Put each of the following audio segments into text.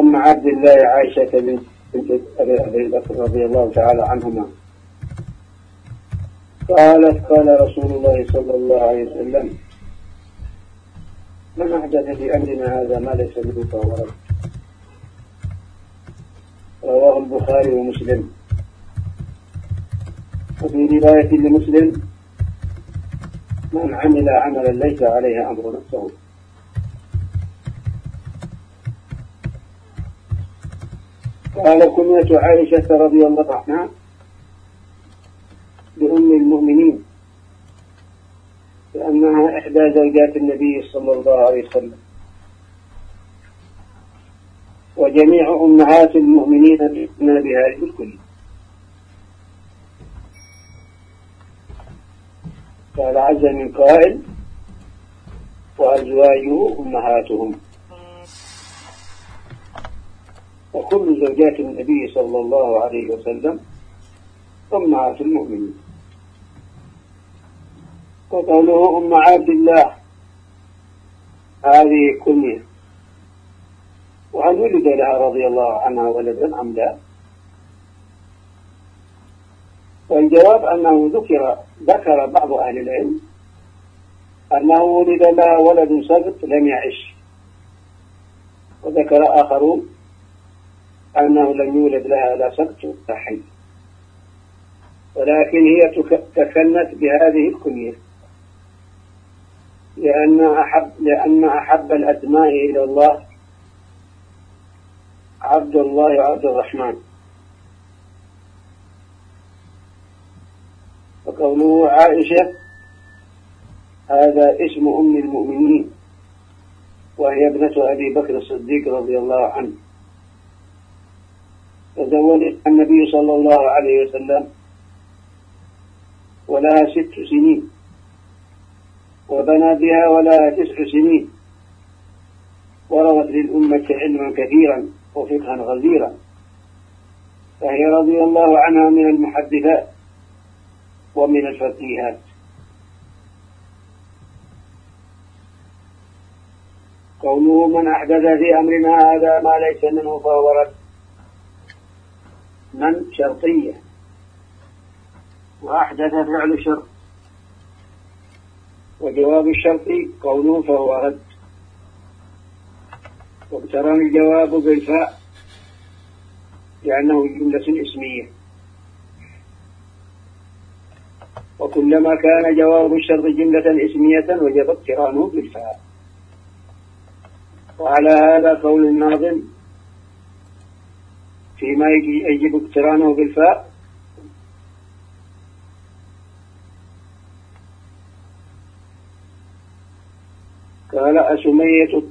أم عبد الله عائشة بنت أبي بكر رضي الله تعالى عنهما. قالت قال رسول الله صلى الله عليه وسلم من أحدث في أمرنا هذا ما ليس منه فهو رد. رواه البخاري ومسلم. وفي رواية لمسلم من عمل عملا ليس عليه أمر نفسه. قال كنية عائشة رضي الله عنها بأم المؤمنين لأنها إحدى زوجات النبي صلى الله عليه وسلم. وجميع أمهات المؤمنين بإذن بهذه الكل قال عز من قائل وأزواجه أمهاتهم. وكل زوجات النبي صلى الله عليه وسلم أمهات المؤمنين. وقوله أم عبد الله هذه كنية. وهل ولد لها رضي الله عنها ولدا أم لا؟ والجواب أنه ذكر ذكر بعض أهل العلم أنه ولد لها ولد سبت لم يعش. وذكر آخرون أنه لم يولد لها لا سبت ولا حي. ولكن هي تكنت بهذه الكنية. لأن أحب لأن أحب الأسماء إلى الله عبد الله عبد الرحمن. وقوله عائشة هذا اسم أم المؤمنين وهي ابنة أبي بكر الصديق رضي الله عنه. تزوج النبي صلى الله عليه وسلم ولها ست سنين وبنى بها ولها تسع سنين وروت للأمة علما كثيرا وفقها غزيرا. فهي رضي الله عنها من المحدثات ومن الفقيهات. قوله من أحدث في أمرنا هذا ما ليس منه فهو رد. من شرطية؟ وأحدث فعل شرط. وجواب الشرط قوله فهو رد. واقترن الجواب بالفاء لأنه جملة اسمية. وكلما كان جواب الشرط جملة اسمية وجب اقترانه بالفاء. وعلى هذا قول الناظم فيما يجب اقترانه بالفاء قال أسمية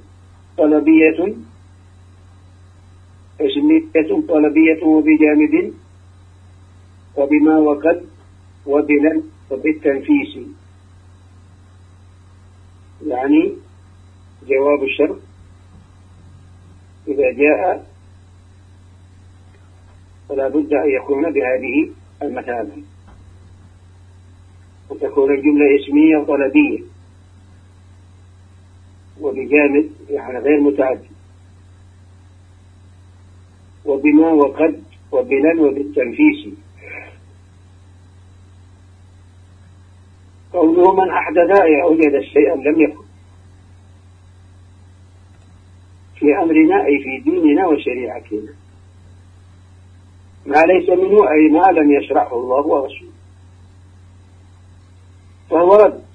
طلبية أسمية طلبية وبجانب وبما وقد وبلا وبالتنفيس. يعني جواب الشرط. إذا جاء فلا بد أن يكون بهذه المثابة. وتكون الجملة اسمية طلبية وبجانب يعني غير متعدي وبما وقد وبلا وبالتنفيس. قوله من أحدث أي أوجد شيئا لم يكن في أمرنا أي في ديننا وشريعتنا. ما ليس منه أي ما لم يشرعه الله ورسوله. فهو رد.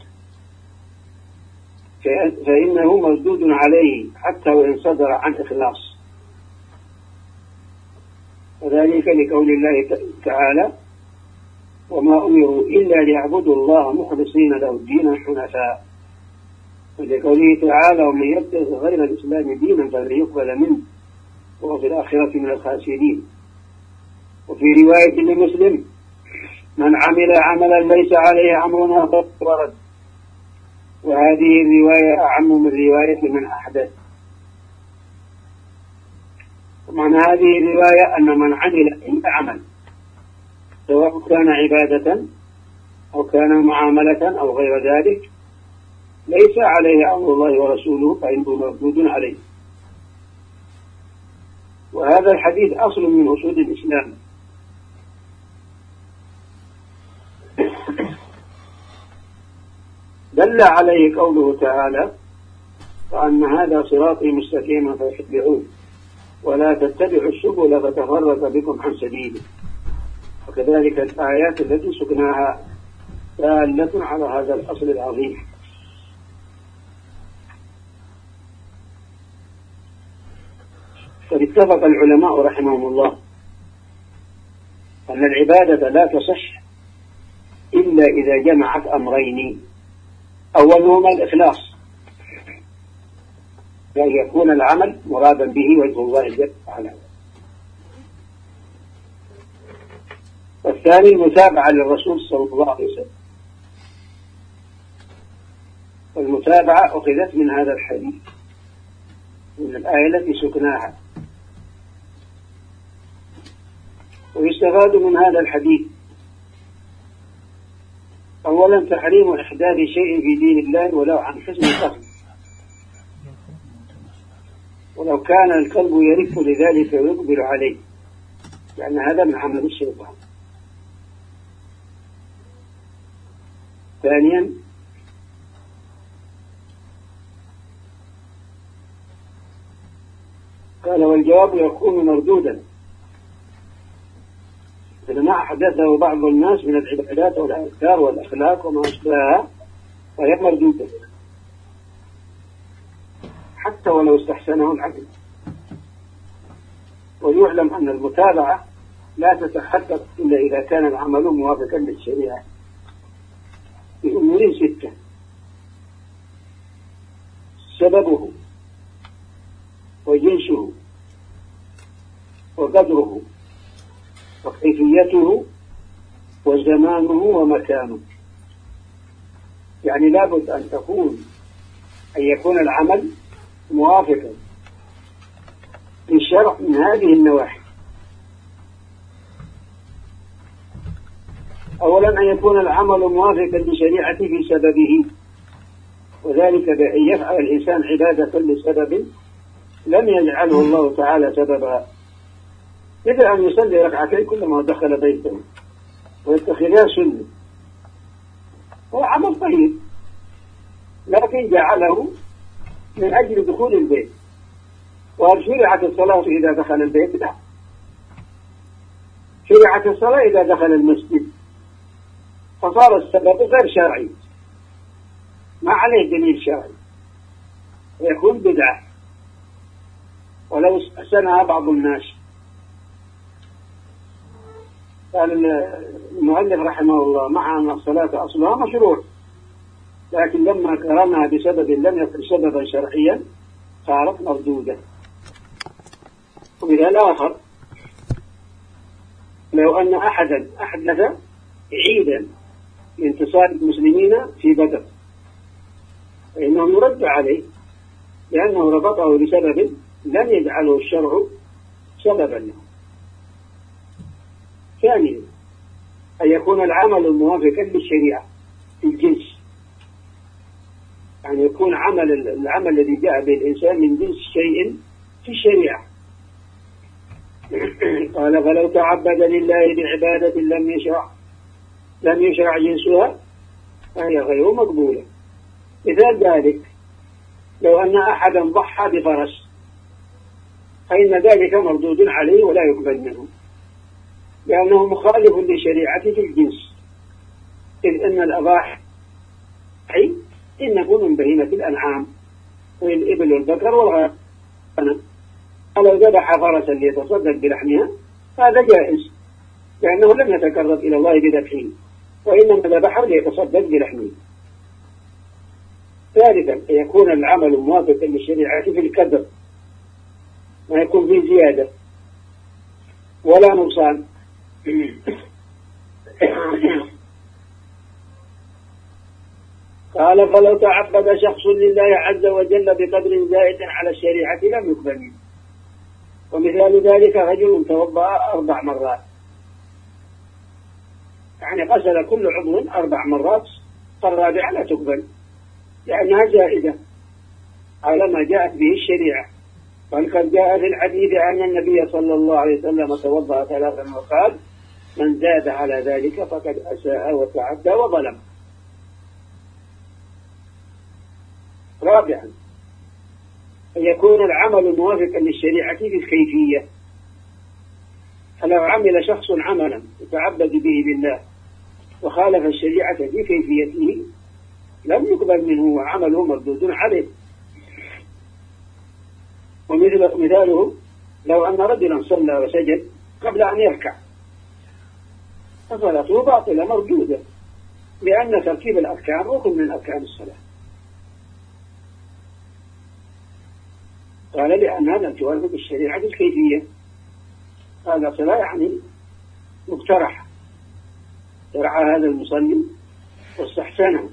فإنه مردود عليه حتى وإن صدر عن إخلاص. وذلك لقول الله تعالى وما أمروا إلا ليعبدوا الله مخلصين له الدين حنفاء. ولقوله تعالى ومن يبتغ غير الإسلام دينا فلن يقبل منه. وهو في الآخرة من الخاسرين. وفي رواية لمسلم من عمل عملا ليس عليه أمرنا فهو رد وهذه الرواية أعم من رواية من أحدث. ومعنى هذه الرواية أن من عمل عمل سواء كان عبادة أو كان معاملة أو غير ذلك ليس عليه أمر الله ورسوله فإنه مردود عليه. وهذا الحديث أصل من أصول الإسلام. دل عليه قوله تعالى وأن هذا صراطي مستقيما فاتبعوه ولا تتبعوا السبل فتفرق بكم عن سبيله وكذلك الآيات التي سكناها دالة على هذا الأصل العظيم. قد اتفق العلماء رحمهم الله أن العبادة لا تصح إلا إذا جمعت أمرين. أولهما الإخلاص. بأن يكون العمل مرادا به وجه الله جل وعلا. والثاني المتابعة للرسول صلى الله عليه وسلم. والمتابعة أخذت من هذا الحديث من الآية التي سكناها. ويستفاد من هذا الحديث أولا تحريم إحداث شيء في دين الله ولو عن حسن القصد ولو كان القلب يرف لذلك ويقبل عليه. لأن هذا من عمل الشيطان ثانيا قال والجواب يكون مردودا. إذا ما أحدثه بعض الناس من العبادات والأذكار والأخلاق وما أشبهها فهي مردودة. حتى ولو استحسنه العقل ويعلم أن المتابعة لا تتحقق إلا إذا كان العمل موافقا للشريعة. بأمور ستة. سببه وجنسه وقدره. وكيفيته وزمانه ومكانه. يعني لابد أن تكون أن يكون العمل موافقا للشرع من هذه النواحي. أولا أن يكون العمل موافقا لشريعة في سببه وذلك بأن يفعل الإنسان عبادة لسبب لم يجعله الله تعالى سببا. مثل أن يصلي ركعتين كلما دخل بيته. ويتخذها سنة. هو عمل طيب لكن جعله من أجل دخول البيت. وهل شرعت الصلاة إذا دخل البيت؟ لا. شرعت الصلاة إذا دخل المسجد. فصار السبب غير شرعي. ما عليه دليل شرعي. ويكون بدعة. ولو استحسنها بعض الناس. المؤلف رحمه الله مع أن الصلاة أصلها مشروع لكن لما كرمها بسبب لم يكن سببا شرعيا صارت مردودة. ومثال آخر لو أن أحدا أحدث عيدا لانتصار المسلمين في بدر فإنه يرد عليه لأنه ربطه بسبب لم يجعله الشرع سببا. له ثانيا أن يكون العمل موافقا للشريعة في الجنس يعني يكون عمل العمل الذي جاء به الإنسان من جنس شيء في الشريعة. قال فلو تعبد لله بعبادة لم يشرع لم يشرع جنسها فهي غير مقبولة. مثال ذلك لو أن أحدا ضحى بفرس فإن ذلك مردود عليه ولا يقبل منه. لأنه مخالف لشريعته في الجنس. إذ أن الأضاحي إنه من بهيمة الأنعام وهي الإبل والبقر والغنم فلو ذبح فرسا ليتصدق بلحمها هذا جائز لأنه لم يتقرب إلى الله بذبحه وإنما ذبحه ليتصدق بلحمه. ثالثا أن يكون العمل موافقا للشريعة في الكدر ما يكون فيه زيادة ولا نقصان. قال فلو تعبد شخص لله عز وجل بقدر زائد على الشريعة لم يقبل. ومثال ذلك رجل توضأ أربع مرات. يعني غسل كل عضو أربع مرات فالرابعة لا تقبل لأنها زائدة على ما جاءت به الشريعة. قال قد جاء في الحديث أن النبي صلى الله عليه وسلم توضأ ثلاثا وقال من زاد على ذلك فقد أساء وتعدى وظلم. رابعا أن يكون العمل موافقا للشريعة في الكيفية فلو عمل شخص عملا يتعبد به بالله وخالف الشريعة في كيفيته لم يقبل منه وعمله مردود عليه. ومثل مثاله لو أن رجلا صلى وسجد قبل أن يركع فصلاته باطلة مردودة لأن تركيب الأركان ركن من أركان الصلاة. قال لأنها لم توافق الشريعة الكيفية هذا صلاة يعني مقترح شرع هذا المصلي واستحسنه.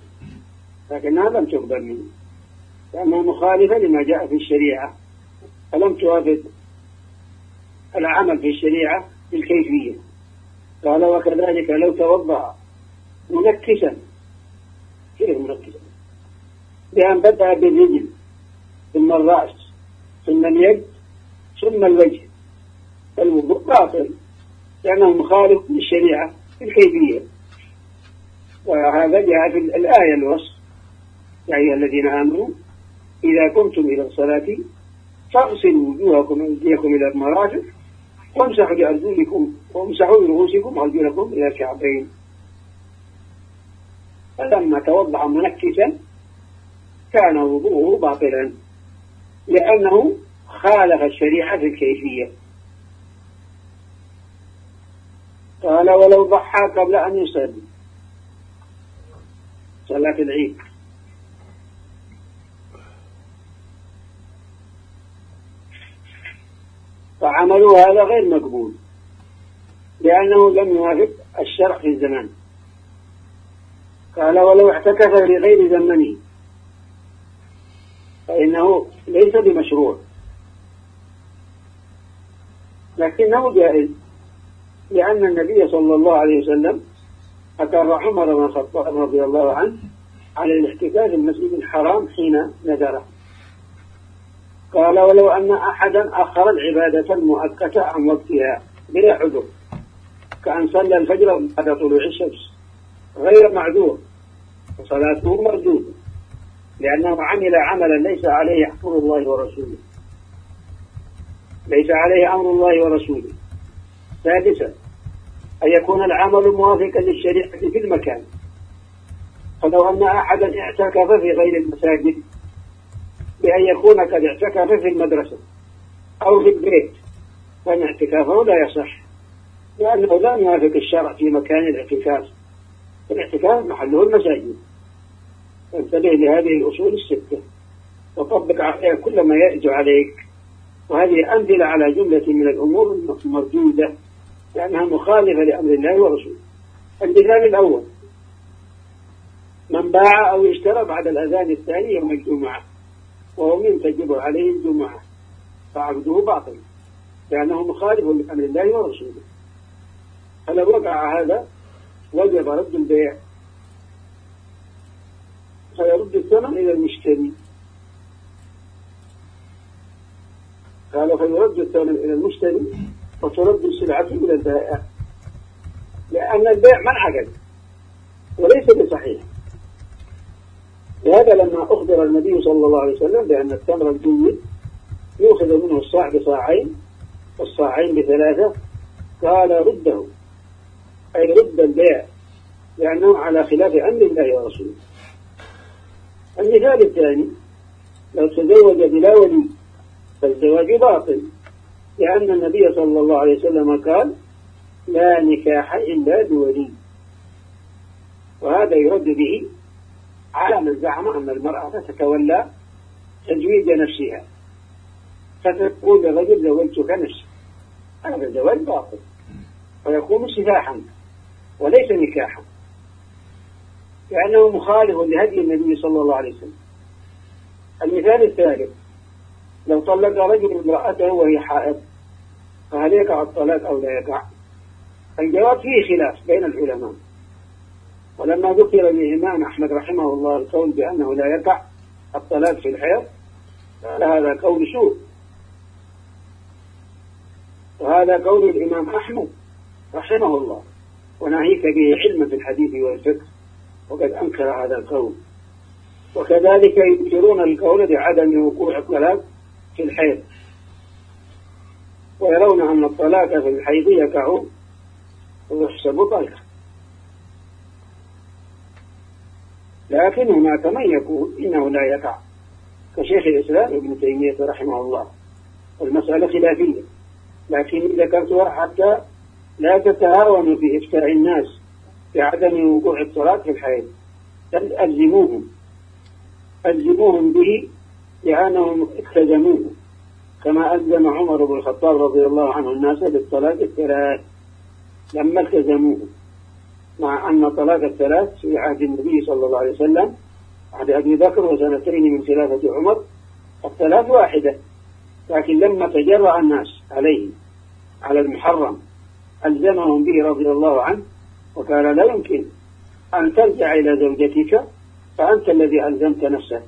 لكنها لم تقبل منه. لأنها مخالفة لما جاء في الشريعة. فلم توافق العمل في الشريعة بالكيفية. قال وكذلك لو توضأ منكسا كيف منكسا بأن بدأ بالرجل ثم الرأس ثم اليد ثم الوجه. الوضوء باطل لأنه مخالف للشريعة في الكيفية. وهذا جاء في الآية الوصف. يا أيها الذين آمنوا إذا قمتم إلى الصلاة فاغسلوا وجوهكم وأيديكم إلى المرافق وامسحوا بأرجلكم وامسحوا برؤوسكم وأرجلكم إلى الكعبين. فلما توضع منكسا كان وضوءه باطلا لأنه خالف الشريعة في الكيفية. قال ولو ضحى قبل أن يصلي. صلاة العيد. فعملوا هذا غير مقبول لأنه لم يوافق الشرع في الزمان. قال ولو اعتكف لغير زمنه. فإنه ليس بمشروع. لكنه جائز لأن النبي صلى الله عليه وسلم أقر عمر بن الخطاب رضي الله عنه على الاحتكاك في المسجد الحرام حين نذره. قال ولو أن أحدا أخر العبادة المؤقتة عن وقتها بلا عذر كأن صلى الفجر بعد طلوع الشمس غير معذور فصلاته مردودة لأنه عمل عملا ليس عليه أمر الله ورسوله. ليس عليه أمر الله ورسوله. سادسا أن يكون العمل موافقا للشريعة في المكان. فلو أن أحدا اعتكف في غير المساجد بأن يكون قد اعتكف في المدرسة أو في البيت فإن اعتكافه لا يصح لأنه لا يوافق الشرع في مكان الاعتكاف. الاعتكاف محله المساجد. انتبه لهذه الأصول الستة. وطبق عليها كل ما يأجو عليك. وهذه أمثلة على جملة من الأمور المردودة لأنها مخالفة لأمر الله ورسوله. المثال الأول من باع أو اشترى بعد الأذان الثاني يوم الجمعة. وهو من تجب عليه الجمعة فعبده باطل لأنه مخالف لأمر الله ورسوله. فلو وقع هذا وجب رد البيع. فيرد الثمن إلى المشتري. قال فيرد الثمن إلى المشتري وترد السلعة إلى البائع. لأن البيع منعقد وليس بصحيح. لهذا لما أخبر النبي صلى الله عليه وسلم بأن التمر الجيد يؤخذ منه الصاع بصاعين والصاعين بثلاثة قال رده. أي رد البيع لأنه على خلاف أمر الله ورسوله. المثال الثاني لو تزوج بلا ولي فالزواج باطل لأن النبي صلى الله عليه وسلم قال لا نكاح إلا بولي. وهذا يرد به على من زعم أن المرأة تتولى تزويج نفسها. فتقول للرجل زوجتك نفسي هذا زواج باطل. ويكون سفاحا وليس نكاحا. لأنه مخالف لهدي النبي صلى الله عليه وسلم. المثال الثالث. لو طلق رجل امرأته وهي حائض فهل يقع الطلاق أو لا يقع؟ الجواب فيه خلاف بين العلماء. ولما ذكر الإمام أحمد رحمه الله القول بأنه لا يقع الطلاق في الحيض قال هذا قول سوء وهذا قول الإمام أحمد رحمه الله. وناهيك به علما في الحديث والفقه وقد أنكر هذا القول. وكذلك ينكرون القول بعدم وقوع الطلاق في الحيض. ويرون أن الطلاق في الحيض يقع ويحسب طلقا لكن هناك من يقول إنه لا يقع. كشيخ الإسلام ابن تيمية رحمه الله. المسألة خلافية. لكن ذكرتها حتى لا تتهاونوا في إفتاء الناس بعدم وقوع الصلاة في الحيض بل ألزموهم. ألزموهم به لأنهم التزموه كما ألزم عمر بن الخطاب رضي الله عنه الناس بالصلاة الثلاث. لما التزموه. مع أن طلاق الثلاث في عهد النبي صلى الله عليه وسلم عهد أبي بكر وسنتين من خلافة عمر الثلاث واحدة لكن لما تجرأ الناس عليه على المحرم ألزمهم به رضي الله عنه وقال لا يمكن أن ترجع إلى زوجتك فأنت الذي ألزمت نفسك.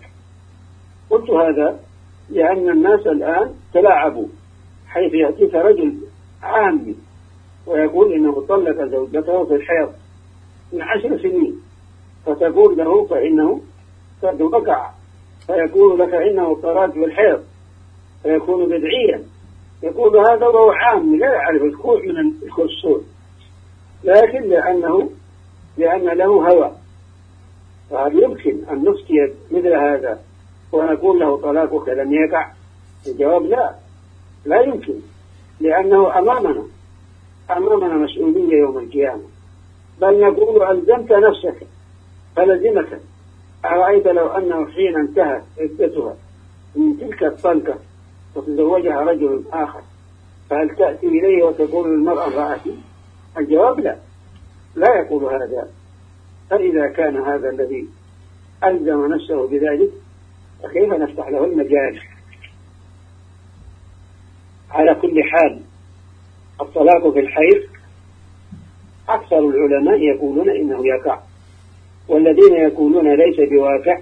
قلت هذا لأن الناس الآن تلاعبوا حيث يأتيك رجل عامي ويقول إنه طلق زوجته في الحيض. من عشر سنين. فتقول له فإنه قد وقع فيقول لك إنه طلاق في الحيض فيكون بدعيا. يقول هذا وهو عام لا يعرف الكوع من الكسور لكن لأنه لأن له هوى. فهل يمكن أن نفتي مثل هذا ونقول له طلاقك لم يقع؟ الجواب لا. لا يمكن. لأنه أمامنا. أمامنا مسؤولية يوم القيامة. بل نقول ألزمت نفسك فلزمك. أرأيت لو أنه حين انتهت عدتها من تلك الطلقة وتزوجها رجل آخر فهل تأتي إليه وتقول للمرأة رأتي؟ الجواب لا لا يقول هذا. فإذا كان هذا الذي ألزم نفسه بذلك فكيف نفتح له المجال؟ على كل حال الطلاق في الحيض أكثر العلماء يقولون إنه يقع والذين يقولون ليس بواقع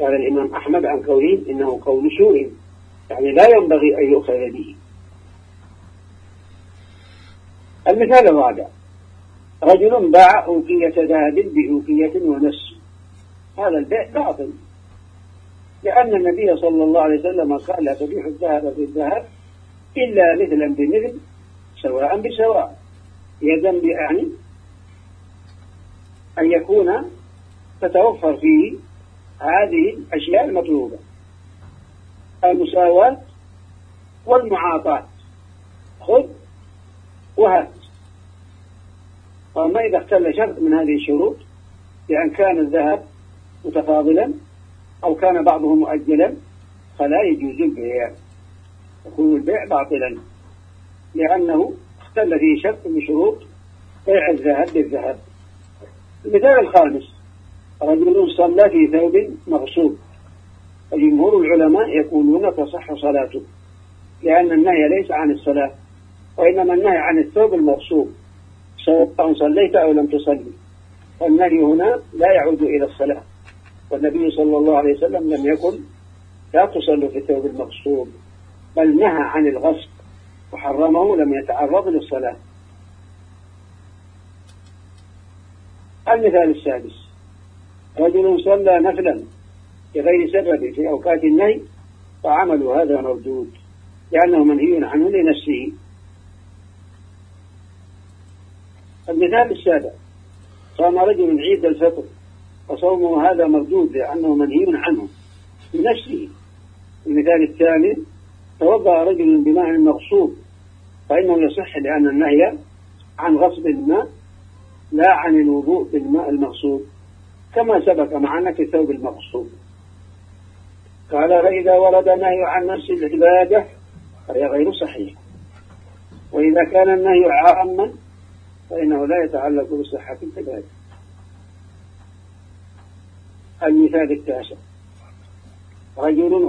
قال الإمام أحمد عن قولين إنه قول سوء يعني لا ينبغي أن يؤخذ به. المثال الرابع رجل باع أوكية ذهب بأوكية ونسج هذا البيع باطل لأن النبي صلى الله عليه وسلم قال لا تبيع الذهب بالذهب إلا مثلا بمثل سواء بسواء. يدا بأعني أن يكون تتوفر فيه هذه الأشياء المطلوبة. المساواة والمعاطاة. خذ وهات وما إذا اختل شرط من هذه الشروط بأن كان الذهب متفاضلا أو كان بعضه مؤجلا فلا يجوز البيع. يكون البيع باطلا. لأنه اختل فيه شرط من شروط بيع الذهب بالذهب. المثال الخامس رجل صلى في ثوب مغصوب. جمهور العلماء يقولون تصح صلاته لأن النهي ليس عن الصلاة وإنما النهي عن الثوب المغصوب. سواء صليت أو لم تصلي. والنهي هنا لا يعود إلى الصلاة. والنبي صلى الله عليه وسلم لم يقل لا تصلوا في الثوب المغصوب بل نهى عن الغصب. وحرمه لم يتعرض للصلاة. المثال السادس. رجل صلى نفلا بغير سبب في أوقات النهي فعمل هذا مردود لأنه منهي عنه لنفسه. المثال السابع. صام رجل عيد الفطر وصومه هذا مردود لأنه منهي عنه لنفسه. المثال الثاني توضأ رجل بماء مغصوب فإنه يصح لأن النهي عن غصب الماء لا عن الوضوء بالماء المغصوب كما سبق معنا في الثوب المغصوب. قال فإذا ورد النهي عن نفس العبادة فهي غير صحيح وإذا كان النهي عاما فإنه لا يتعلق بصحة العبادة. المثال التاسع رجل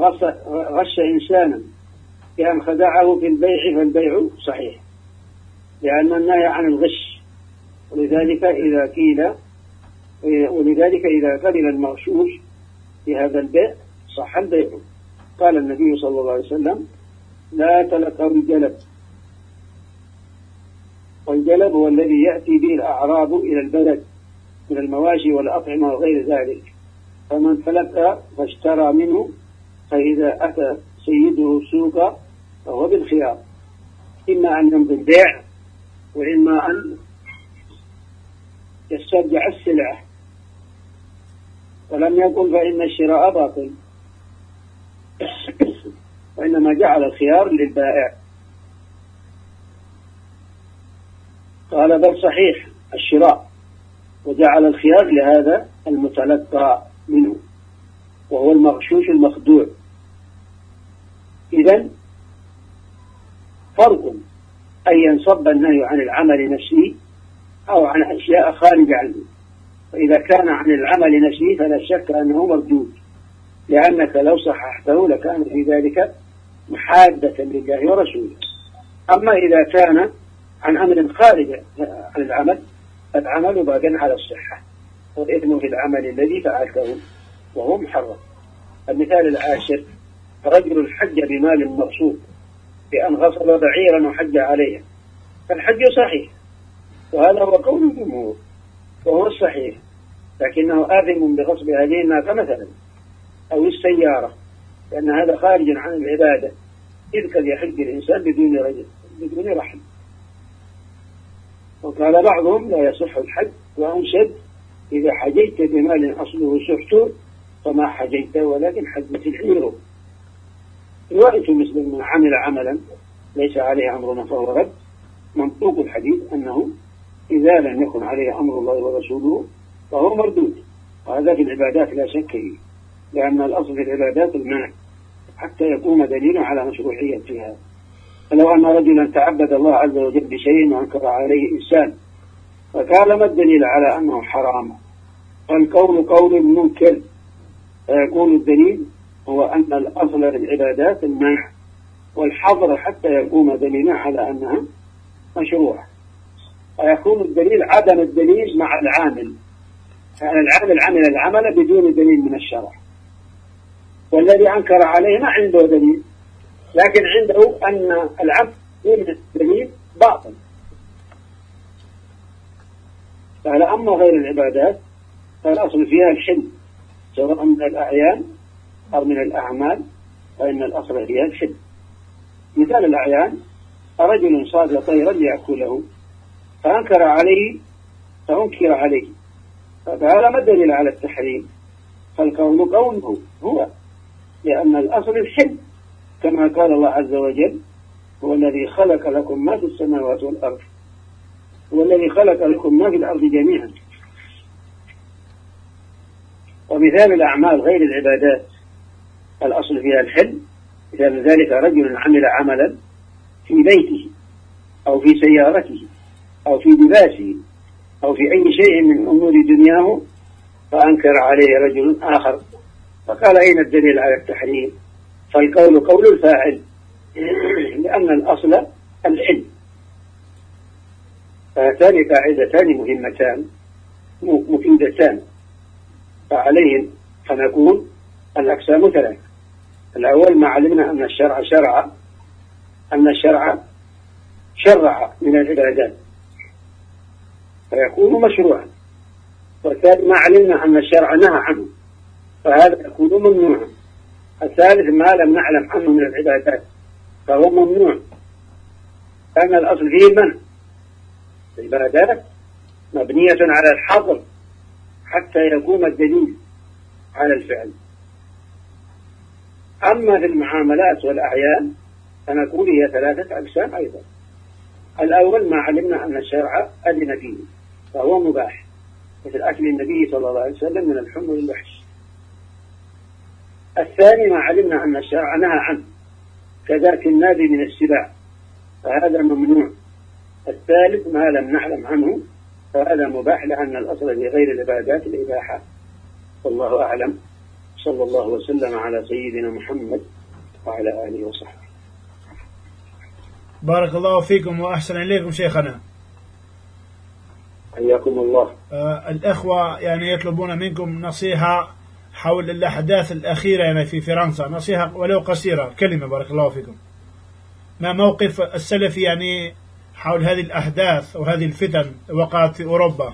غش إنسانا بأن خدعه في البيع فالبيع صحيح. لأن النهي عن الغش. ولذلك إذا قيل ولذلك إذا قبل المغشوش في هذا البيع صح البيع. قال النبي صلى الله عليه وسلم لا تلقوا الجلب. والجلب هو الذي يأتي به الأعراب إلى البلد من المواشي والأطعمة وغير ذلك. فمن تلقى فاشترى منه فإذا أتى سيده السوق فهو بالخيار. إما أن يمضي البيع وإما أن يسترجع السلعة. ولم يقل فإن الشراء باطل. وإنما جعل الخيار للبائع. قال بل صحيح الشراء وجعل الخيار لهذا المتلقى منه وهو المغشوش المخدوع. إذا فرق أن ينصب النهي عن العمل نفسه أو عن أشياء خارجة عنه. فإذا كان عن العمل نفسه فلا شك أنه مردود لأنك لو صححته لكان في ذلك محادة لله ورسوله. أما إذا كان عن أمر خارج عن العمل فالعمل باق على الصحة والإثم في العمل الذي فعلته وهو محرم. المثال العاشر رجل حج بمال مغصوب بأن غصب بعيرا وحج عليها. فالحج صحيح. وهذا هو قول الجمهور وهو الصحيح لكنه آثم بغصب هذه الناقة مثلا أو السيارة. لأن هذا خارج عن العبادة. إذ قد يحج الإنسان بدون رجل بدون رحم. وقال بعضهم لا يصح الحج وأنشد إذا حجيت بمال أصله سحت فما حجيت ولكن حجت الحمير رواية مسلم من عمل عملا ليس عليه أمرنا فهو رد. منطوق الحديث أنه إذا لم يكن عليه أمر الله ورسوله فهو مردود. وهذا في العبادات لا شك فيه لأن الأصل في العبادات المنع حتى يقوم دليل على مشروعيتها فلو أن رجلا تعبد الله عز وجل بشيء وأنكر عليه إنسان فقال ما الدليل على أنه حرام؟ فالقول قول منكر فيكون الدليل هو أن الأصل في العبادات المنع والحظر حتى يقوم دليلا على أنها مشروعة فيكون الدليل عدم الدليل مع العامل. العامل عمل العمل بدون دليل من الشرع. والذي أنكر عليه ما عنده دليل لكن عنده أن العبد دون دليل باطل. فعلى أما غير العبادات فالأصل فيها الحل. سواء من الأعيان أو من الأعمال فإن الأصل فيها الحل مثال الأعيان رجل صاد طيرا ليأكله فأنكر عليه فأنكر عليه. فهذا ما الدليل على التحريم؟ فالكون كونه هو لأن الأصل الحل كما قال الله عز وجل هو الذي خلق لكم ما في السماوات والأرض هو الذي خلق لكم ما في الأرض جميعا. ومثال الأعمال غير العبادات الأصل فيها الحل مثال ذلك رجل عمل عملا في بيته أو في سيارته أو في لباسه أو في أي شيء من أمور دنياه فأنكر عليه رجل آخر فقال أين الدليل على التحريم؟ فالقول قول الفاعل لأن الأصل العلم فهاتان قاعدتان مهمتان مفيدتان فعليهم فنقول الأقسام ثلاث الأول ما علمنا أن الشرع شرع أن الشرع شرع من العبادات. فيكون مشروعا. والثاني ما علمنا أن الشرع نهى عنه فهذا يكون ممنوعا. الثالث ما لم نعلم عنه من العبادات فهو ممنوع. لأن الأصل فيه المنع العبادات مبنية على الحظر حتى يقوم الدليل على الفعل. أما في المعاملات والأعيان فنقول هي ثلاثة أقسام أيضا. الأول ما علمنا أن الشرع أذن فيه فهو مباح مثل أكل النبي صلى الله عليه وسلم من الحمر والوحش. الثاني ما علمنا أن الشرع نهى عنه كذاك النادي من السباع فهذا ممنوع. الثالث ما لم نعلم عنه فهذا مباح لأن الأصل في غير العبادات الإباحة. والله أعلم. صلى الله وسلم على سيدنا محمد وعلى آله وصحبه. بارك الله فيكم وأحسن إليكم شيخنا. حياكم الله. آه الأخوة يعني يطلبون منكم نصيحة حول الأحداث الأخيرة يعني في فرنسا. نصيحة ولو قصيرة كلمة بارك الله فيكم. ما موقف السلفي يعني حول هذه الأحداث وهذه الفتن وقعت في أوروبا؟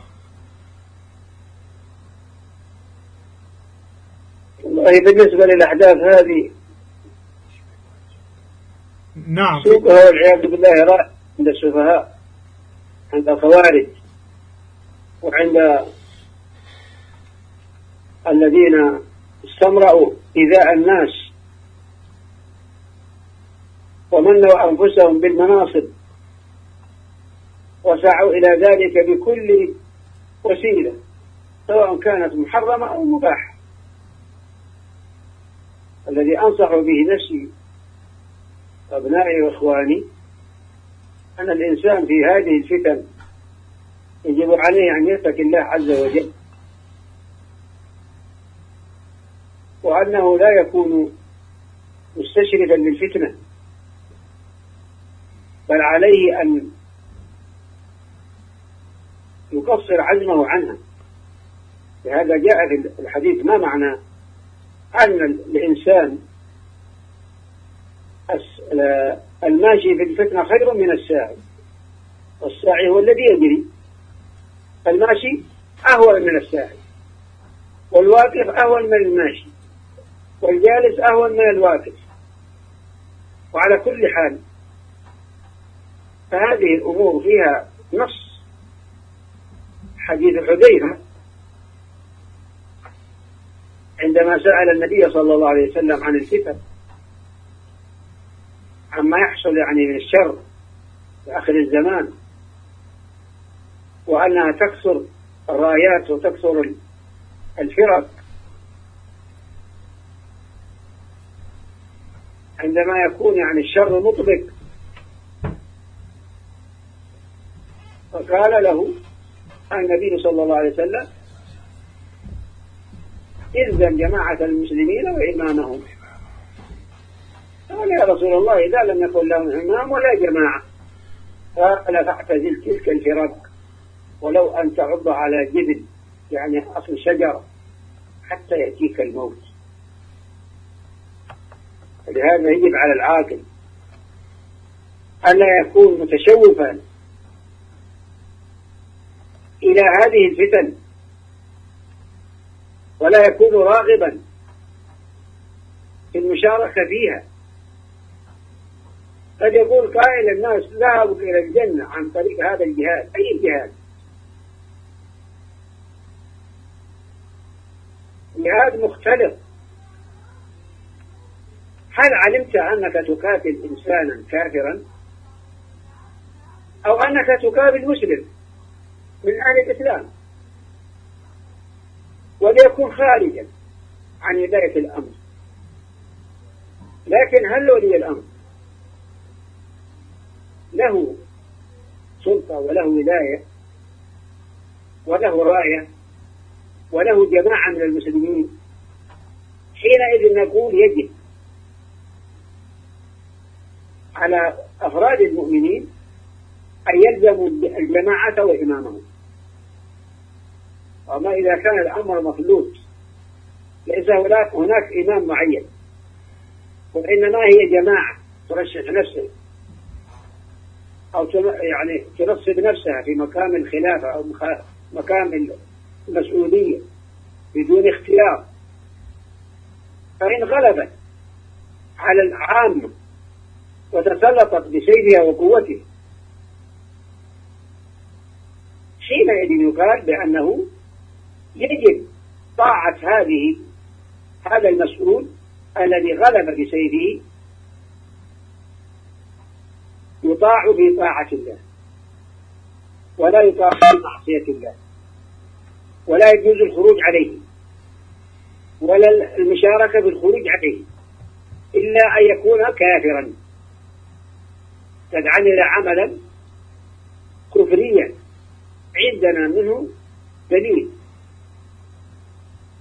والله بالنسبة للأحداث هذه. نعم. سوقها والعياذ بالله راح عند السفهاء عند الخوارج وعند الذين استمرأوا إيذاء الناس. ومنوا أنفسهم بالمناصب وسعوا إلى ذلك بكل وسيلة سواء كانت محرمة أو مباحة. الذي أنصح به نفسي أبنائي وإخواني أن الإنسان في هذه الفتن يجب عليه أن يتقي الله عز وجل. وأنه لا يكون مستشرفا للفتنة بل عليه أن يقصر عزمه عنها. لهذا جاء في الحديث ما معنى أن الإنسان الماشي في الفتنة خير من الساعي. والساعي هو الذي يجري. الماشي أهون من الساعي. والواقف أهون من الماشي. والجالس أهون من الواقف. وعلى كل حال فهذه الأمور فيها نص حديث حذيفة عندما سأل النبي صلى الله عليه وسلم عن الفتن عما يحصل يعني من الشر في آخر الزمان وأنها تكثر الرايات وتكثر الفرق. عندما يكون يعني الشر مطبق فقال له النبي صلى الله عليه وسلم إذن جماعة المسلمين وإمامهم. قال يا رسول الله إذا لم يكن لهم إمام ولا جماعة قال فاعتزل تلك الفرق. ولو أن تعض على جبل يعني أصل شجرة حتى يأتيك الموت. لهذا يجب على العاقل ألا يكون متشوفا إلى هذه الفتن ولا يكون راغبا في المشاركة فيها. قد يقول قائل الناس ذهبوا إلى الجنة عن طريق هذا الجهاد. أي جهاد؟ جهاد مختلف. هل علمت أنك تقاتل إنسانا كافرا؟ أو أنك تقابل مسلم من أهل الإسلام؟ وليكن خارجا عن ولاية الأمر. لكن هل ولي الأمر؟ له سلطة وله ولاية وله راية وله جماعة من المسلمين. حينئذ نقول يجب على أفراد المؤمنين أن يلزموا الجماعة وإمامهم. وما إذا كان الأمر مفلوت ليس هناك إمام معين. وإنما هي جماعة ترشح نفسها. أو يعني تنصب نفسها في مقام الخلافة أو مقام المسؤولية بدون اختيار. فإن غلبت على العامة وتسلطت بسيفها وقوته حينئذ يقال بأنه يجب طاعة هذه هذا المسؤول الذي غلب بسيفه يطاع في طاعة الله ولا يطاع في معصية الله ولا يجوز الخروج عليه ولا المشاركة بالخروج عليه إلا أن يكون كافرا. قد عمل عملا كفريا عندنا منه دليل.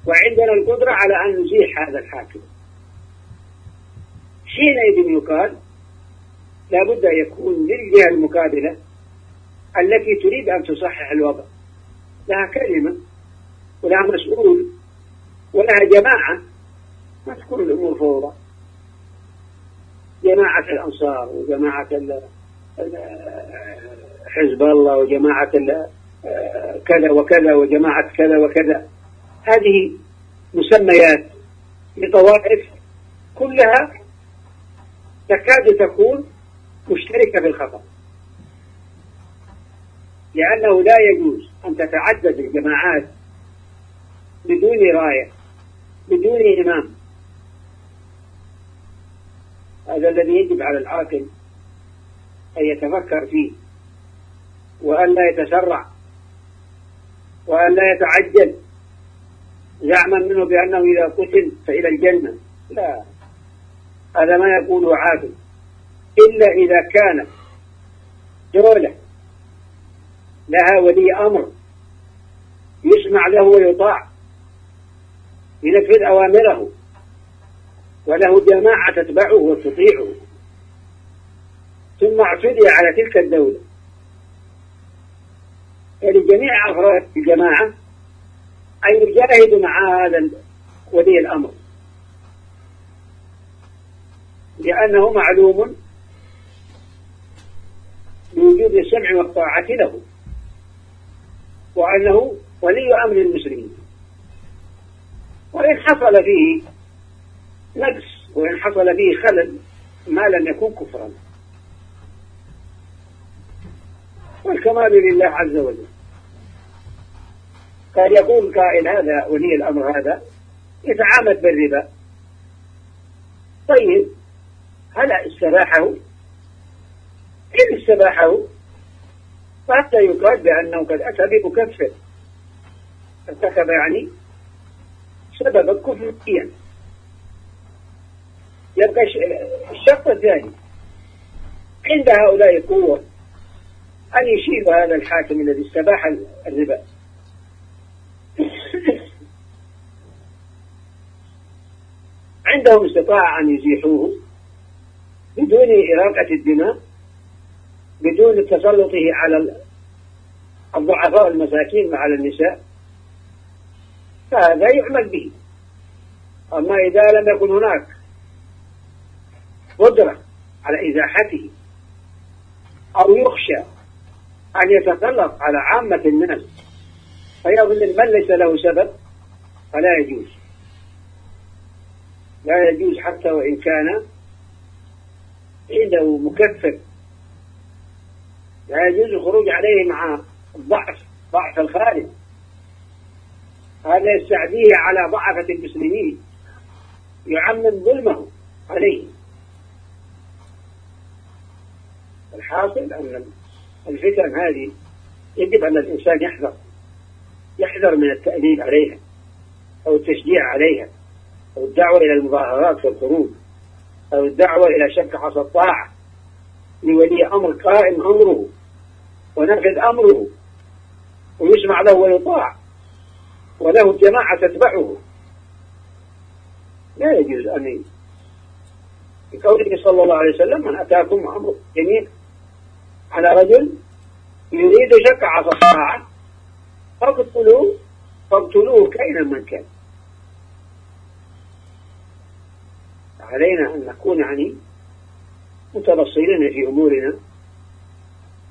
وعندنا القدرة على أن نزيح هذا الحاكم. حينئذ يقال لابد أن يكون للجهة المقابلة التي تريد أن تصحح الوضع. لها كلمة ولها مسؤول ولها جماعة. ما تكون الأمور فوضى جماعة الأنصار وجماعة حزب الله وجماعة كذا وكذا وجماعة كذا وكذا. هذه مسميات لطوائف كلها تكاد تكون مشتركة في الخطأ لأنه لا يجوز أن تتعدد الجماعات بدون راية بدون إمام. هذا الذي يجب على العاقل أن يتفكر فيه وأن لا يتسرع وأن لا يتعجل. زعما منه بأنه إذا قتل فإلى الجنة. لا. هذا ما يقوله عاقل إلا إذا كان دولة لها ولي أمر. يسمع له ويطاع. ينفذ أوامره. وله جماعة تتبعه وتطيعه. ثم اعتدي على تلك الدولة. فلجميع أفراد الجماعة أن يجاهدوا مع هذا ولي الأمر. لأنه معلوم بوجود السمع والطاعة له وأنه ولي أمر المسلمين. وإن حصل فيه نقص وإن حصل فيه خلل ما لم يكن كفرا. والكمال لله عز وجل. قد يقول قائل هذا ولي الأمر هذا يتعامل بالربا. طيب هل استباحه؟ إن استباحه فحتى يقال بأنه قد أتى بمكفر. ارتكب يعني سببا كفريا يبقى الشرط الثاني عند هؤلاء قوة أن يشيب هذا الحاكم الذي استباح الربا. عندهم استطاعة أن يزيحوه بدون إراقة الدماء بدون تسلطه على الضعفاء والمساكين وعلى النساء فهذا يعمل به. أما إذا لم يكن هناك قدرة على إزاحته أو يخشى أن يتسلط على عامة الناس فيظن من ليس له سبب فلا يجوز. لا يجوز حتى وإن كان عنده مكفر لا يجوز الخروج عليه مع الضعف ضعف الخارج هذا يستعديه على ضعفة المسلمين يعمم ظلمه عليه. الحاصل أن الفتن هذه يجب أن الإنسان يحذر يحذر من التأليف عليها أو التشجيع عليها. أو الدعوة إلى المظاهرات والخروج أو الدعوة إلى شك عصا الطاعة. لولي أمر قائم أمره ونفذ أمره ويسمع له ويطاع وله جماعة تتبعه. لا يجوز أن بقوله صلى الله عليه وسلم من أتاكم أمر جميل على رجل يريد شك عصا الطاعة فاقتلوه فاقتلوه كائنا من كان. علينا أن نكون يعني متبصرين في أمورنا.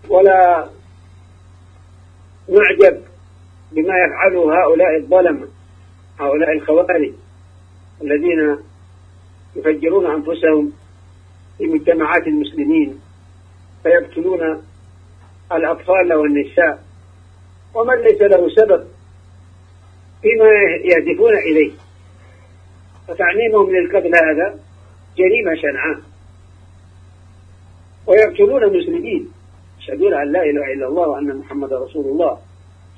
ولا نعجب بما يفعله هؤلاء الظلمة هؤلاء الخوارج الذين يفجرون أنفسهم في مجتمعات المسلمين فيقتلون الأطفال والنساء. ومن ليس له سبب فيما يهدفون إليه؟ فتعميمهم للقتل هذا جريمة شنعاء ويقتلون المسلمين. يشهدون أن لا إله إلا الله وأن محمد رسول الله.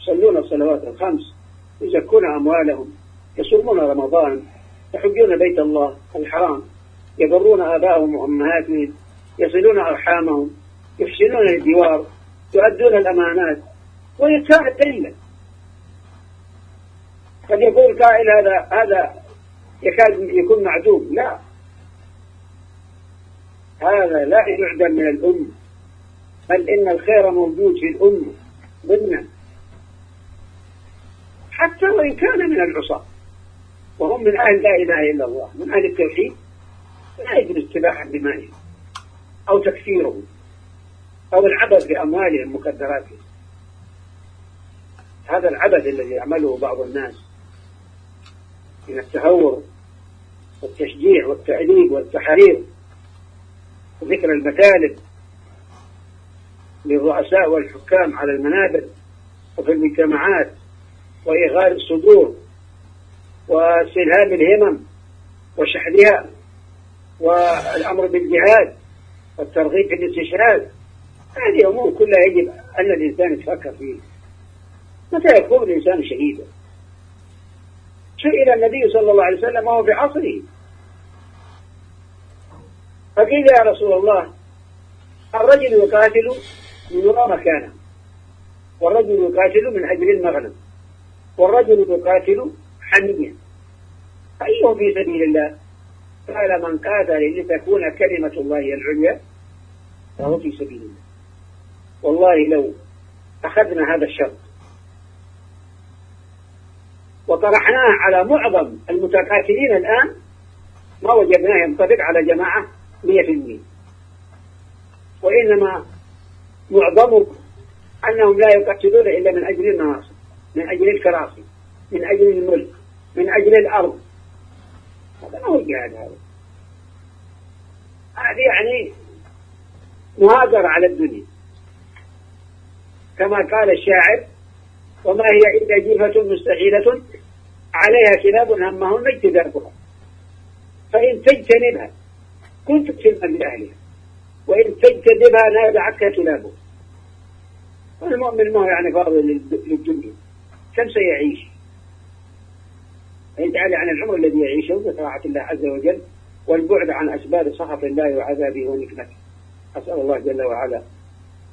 يصلون الصلوات الخمس. يزكون أموالهم. يصومون رمضان. يحجون بيت الله الحرام. يبرون آباءهم وأمهاتهم. يصلون أرحامهم. يحسنون الجوار. يؤدون الأمانات. ويدفع الدين. قد يقول قائل هذا هذا يكاد يكون معدوم. لا. هذا لا يعدم من الأمة بل إن الخير موجود في الأمة ضمنا حتى وإن كان من العصاة. وهم من أهل لا إله إلا الله من أهل التوحيد. لا يجوز اتباع دمائهم أو تكفيرهم أو العبث بأموالهم مقدراتهم هذا العبث الذي يعمله بعض الناس. من التهور والتشجيع والتأديب والتحرير وذكر المثالب للرؤساء والحكام على المنابر وفي المجتمعات وإغار الصدور واستلهام الهمم وشحذها والأمر بالجهاد والترغيب في الاستشهاد. هذه أمور كلها يجب أن الإنسان يتفكر فيها. متى يكون الإنسان شهيدا؟ سئل النبي صلى الله عليه وسلم وهو في عصره. فقيل يا رسول الله؟ الرجل يقاتل ليرى مكانه والرجل يقاتل من أجل المغنم والرجل يقاتل حميا فأيهم في سبيل الله. قال من قاتل لتكون كلمة الله العليا فهو في سبيل الله. والله لو أخذنا هذا الشرط. وطرحناه على معظم المتقاتلين الآن ما وجدناه ينطبق على جماعة مية في المية. وإنما معظم أنهم لا يقتلون إلا من أجل المناصب من أجل الكراسي من أجل الملك من أجل الأرض. هذا ما هو الجهاد هذا. هذه يعني مهاجرة على الدنيا. كما قال الشاعر وما هي إلا جيفة مستحيلة عليها كلاب همهن اجتذابها فإن تجتنبها كنت سلما لأهلها وإن تجتذبها نازعتك كلابه والمؤمن ما يعني فاضل للدنيا. كم سيعيش؟ يجعل عن العمر الذي يعيشه بطاعة الله عز وجل والبعد عن أسباب سخط الله وعذابه ونكمته. أسأل الله جل وعلا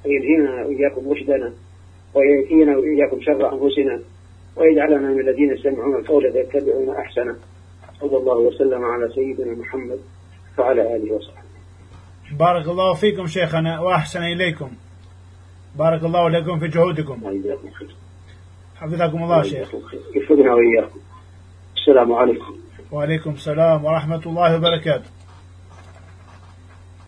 أن يلهمنا وإياكم رشدنا ويأتينا وإياكم شر أنفسنا. ويجعلنا من الذين يستمعون القول فيتبعون أحسنه. صلى الله وسلم على سيدنا محمد وعلى آله وصحبه. بارك الله فيكم شيخنا وأحسن إليكم. بارك الله لكم في جهودكم. حفظكم الله شيخ. يفقنا وإياكم. السلام عليكم. وعليكم السلام ورحمة الله وبركاته.